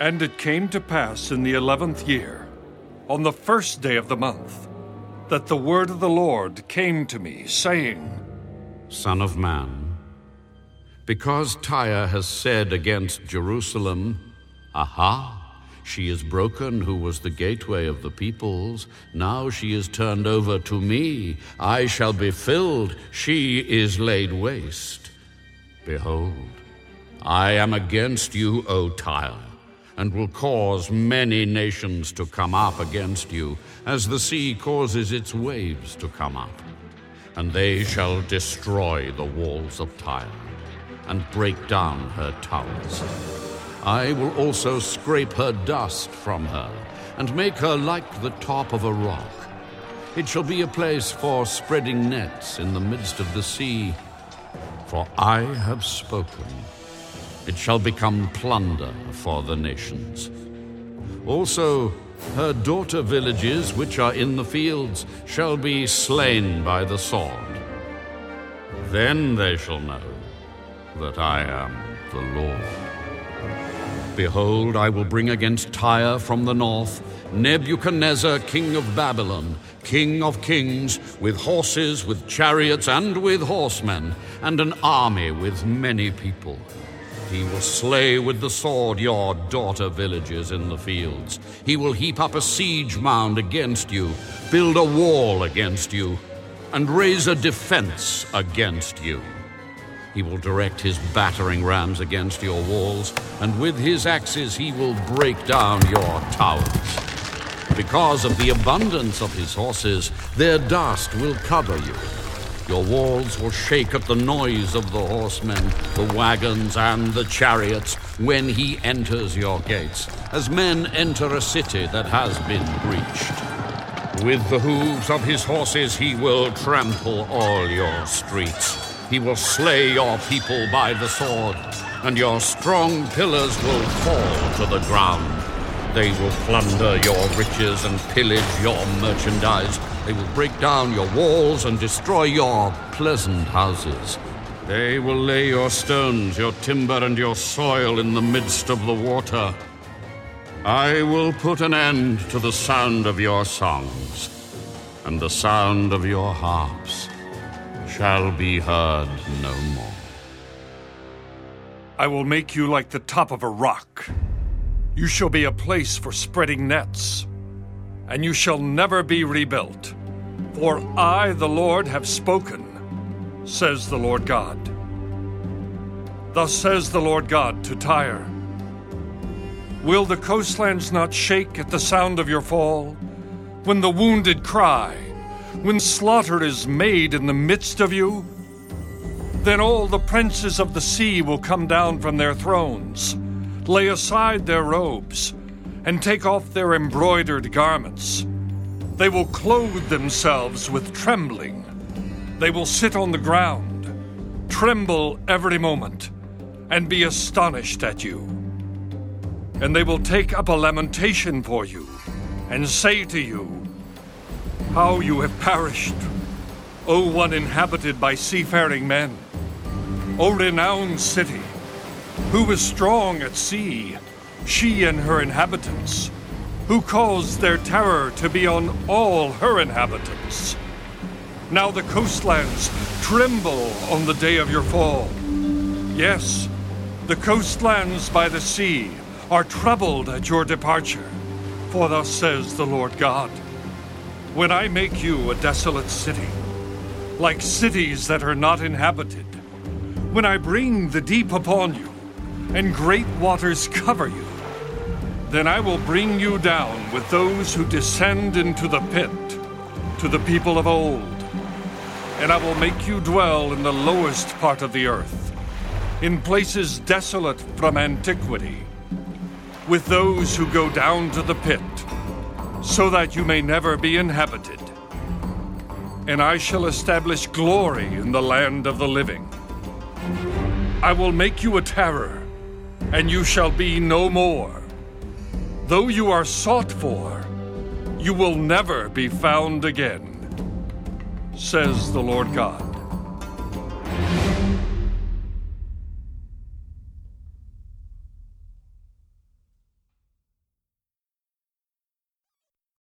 And it came to pass in the eleventh year, on the first day of the month, that the word of the Lord came to me, saying, Son of man, because Tyre has said against Jerusalem, Aha! She is broken, who was the gateway of the peoples. Now she is turned over to me. I shall be filled. She is laid waste. Behold, I am against you, O Tyre, and will cause many nations to come up against you, as the sea causes its waves to come up. And they shall destroy the walls of Tyre, and break down her towers. I will also scrape her dust from her, and make her like the top of a rock. It shall be a place for spreading nets in the midst of the sea. For I have spoken. It shall become plunder for the nations. Also, her daughter villages, which are in the fields, shall be slain by the sword. Then they shall know that I am the Lord. Behold, I will bring against Tyre from the north Nebuchadnezzar, king of Babylon, king of kings, with horses, with chariots, and with horsemen, and an army with many people. He will slay with the sword your daughter villages in the fields. He will heap up a siege mound against you, build a wall against you, and raise a defense against you. He will direct his battering rams against your walls, and with his axes he will break down your towers. Because of the abundance of his horses, their dust will cover you. Your walls will shake at the noise of the horsemen, the wagons, and the chariots when he enters your gates, as men enter a city that has been breached. With the hooves of his horses he will trample all your streets. He will slay your people by the sword, and your strong pillars will fall to the ground. They will plunder your riches and pillage your merchandise. They will break down your walls and destroy your pleasant houses. They will lay your stones, your timber, and your soil in the midst of the water. I will put an end to the sound of your songs and the sound of your harps shall be heard no more. I will make you like the top of a rock. You shall be a place for spreading nets, and you shall never be rebuilt. For I, the Lord, have spoken, says the Lord God. Thus says the Lord God to Tyre Will the coastlands not shake at the sound of your fall? When the wounded cry, when slaughter is made in the midst of you? Then all the princes of the sea will come down from their thrones, lay aside their robes, and take off their embroidered garments. They will clothe themselves with trembling. They will sit on the ground, tremble every moment, and be astonished at you. And they will take up a lamentation for you, and say to you, how you have perished, O one inhabited by seafaring men, O renowned city, who was strong at sea, she and her inhabitants, who caused their terror to be on all her inhabitants. Now the coastlands tremble on the day of your fall. Yes, the coastlands by the sea are troubled at your departure, for thus says the Lord God. When I make you a desolate city, like cities that are not inhabited, when I bring the deep upon you, and great waters cover you, then I will bring you down with those who descend into the pit, to the people of old. And I will make you dwell in the lowest part of the earth, in places desolate from antiquity, with those who go down to the pit so that you may never be inhabited. And I shall establish glory in the land of the living. I will make you a terror, and you shall be no more though you are sought for, you will never be found again, says the Lord God.